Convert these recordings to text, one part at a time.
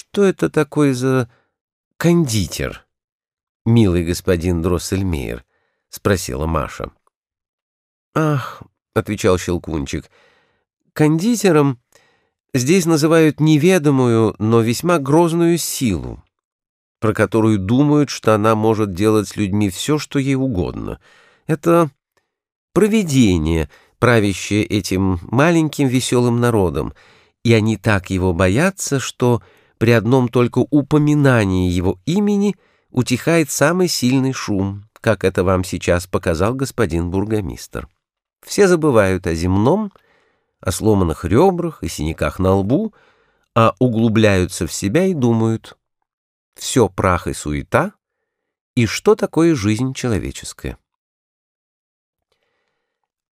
что это такое за кондитер, милый господин Дроссельмейер? — спросила Маша. «Ах», — отвечал Щелкунчик, — «кондитером здесь называют неведомую, но весьма грозную силу, про которую думают, что она может делать с людьми все, что ей угодно. Это провидение, правящее этим маленьким веселым народом, и они так его боятся, что при одном только упоминании его имени утихает самый сильный шум, как это вам сейчас показал господин бургомистр. Все забывают о земном, о сломанных ребрах и синяках на лбу, а углубляются в себя и думают, все прах и суета, и что такое жизнь человеческая.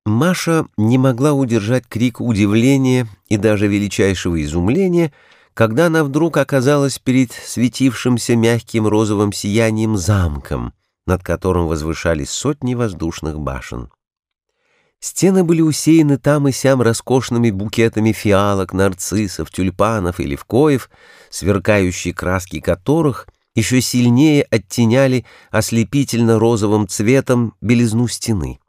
Маша не могла удержать крик удивления и даже величайшего изумления, когда она вдруг оказалась перед светившимся мягким розовым сиянием замком, над которым возвышались сотни воздушных башен. Стены были усеяны там и сям роскошными букетами фиалок, нарциссов, тюльпанов и левкоев, сверкающие краски которых еще сильнее оттеняли ослепительно-розовым цветом белизну стены.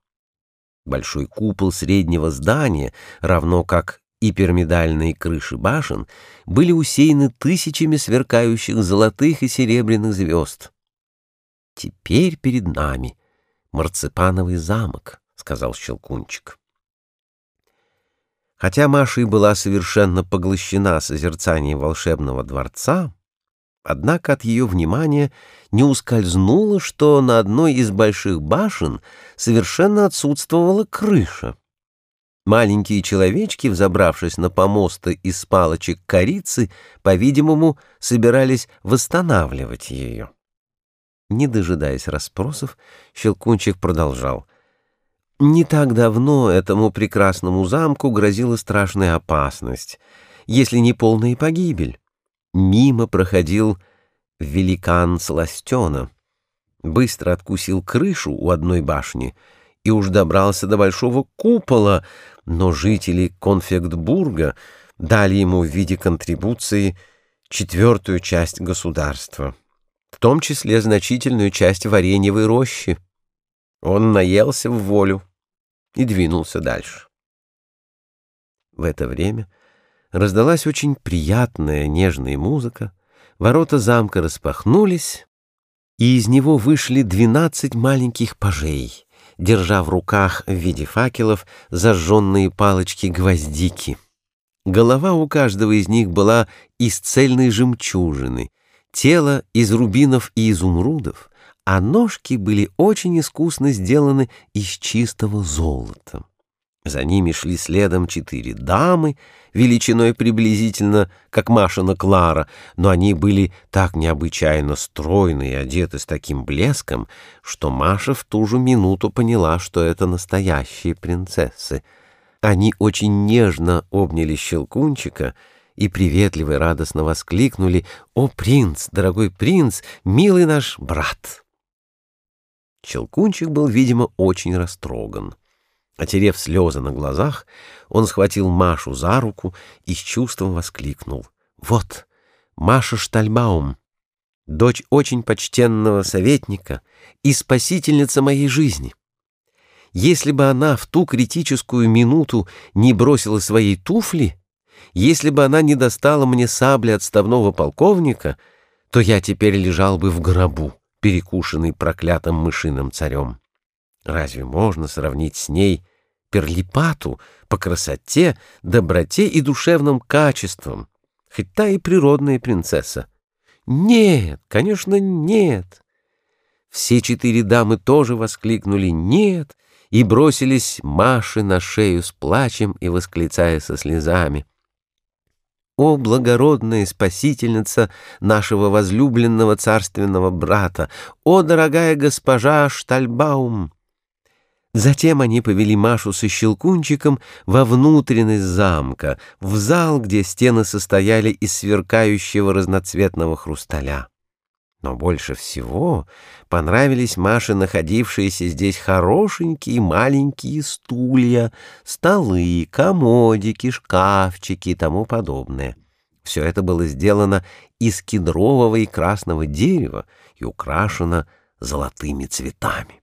Большой купол среднего здания, равно как и пирамидальные крыши башен, были усеяны тысячами сверкающих золотых и серебряных звезд. Теперь перед нами марципановый замок сказал Щелкунчик. Хотя Маша и была совершенно поглощена созерцанием волшебного дворца, однако от ее внимания не ускользнуло, что на одной из больших башен совершенно отсутствовала крыша. Маленькие человечки, взобравшись на помосты из палочек корицы, по-видимому, собирались восстанавливать ее. Не дожидаясь расспросов, Щелкунчик продолжал — не так давно этому прекрасному замку грозила страшная опасность, если не полная погибель. Мимо проходил великан Сластена, быстро откусил крышу у одной башни и уж добрался до большого купола, но жители Конфектбурга дали ему в виде контрибуции четвертую часть государства, в том числе значительную часть вареньевой рощи. Он наелся в волю и двинулся дальше. В это время раздалась очень приятная нежная музыка, ворота замка распахнулись, и из него вышли двенадцать маленьких пажей, держа в руках в виде факелов зажженные палочки-гвоздики. Голова у каждого из них была из цельной жемчужины, тело из рубинов и изумрудов, а ножки были очень искусно сделаны из чистого золота. За ними шли следом четыре дамы, величиной приблизительно, как Машина Клара, но они были так необычайно стройны и одеты с таким блеском, что Маша в ту же минуту поняла, что это настоящие принцессы. Они очень нежно обняли Щелкунчика и приветливо и радостно воскликнули «О, принц, дорогой принц, милый наш брат!» Щелкунчик был, видимо, очень растроган. Отерев слезы на глазах, он схватил Машу за руку и с чувством воскликнул. «Вот, Маша Штальбаум, дочь очень почтенного советника и спасительница моей жизни. Если бы она в ту критическую минуту не бросила своей туфли, если бы она не достала мне сабли отставного полковника, то я теперь лежал бы в гробу перекушенный проклятым мышиным царем. Разве можно сравнить с ней перлипату по красоте, доброте и душевным качествам, хоть та и природная принцесса? Нет, конечно, нет. Все четыре дамы тоже воскликнули «нет» и бросились Маше на шею с плачем и восклицая со слезами. О, благородная спасительница нашего возлюбленного царственного брата! О, дорогая госпожа Штальбаум! Затем они повели Машу со Щелкунчиком во внутренность замка, в зал, где стены состояли из сверкающего разноцветного хрусталя. Но больше всего понравились Маше находившиеся здесь хорошенькие маленькие стулья, столы, комодики, шкафчики и тому подобное. Все это было сделано из кедрового и красного дерева и украшено золотыми цветами.